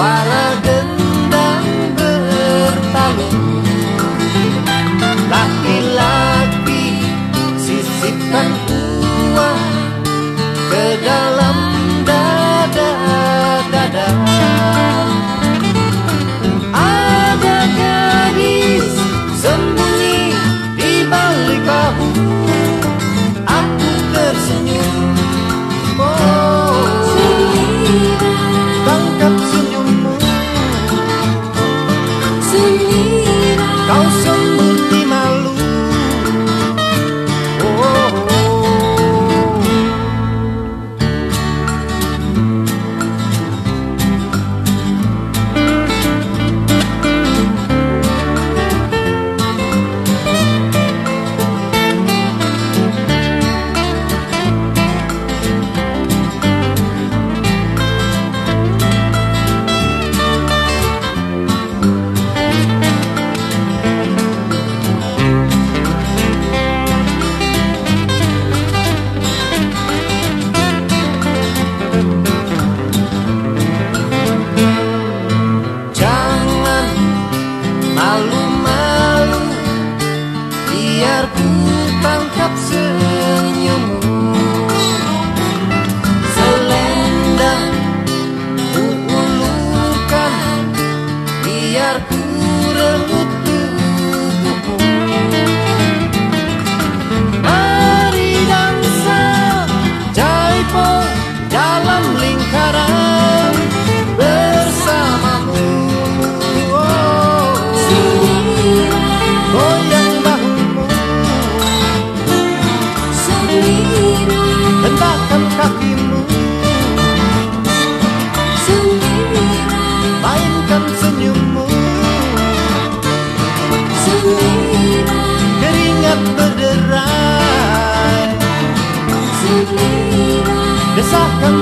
Para dendam bertalu Laki-laki sisipkan 高声。terbuka Kan senyummu. Selera Keringat berderai. Desakan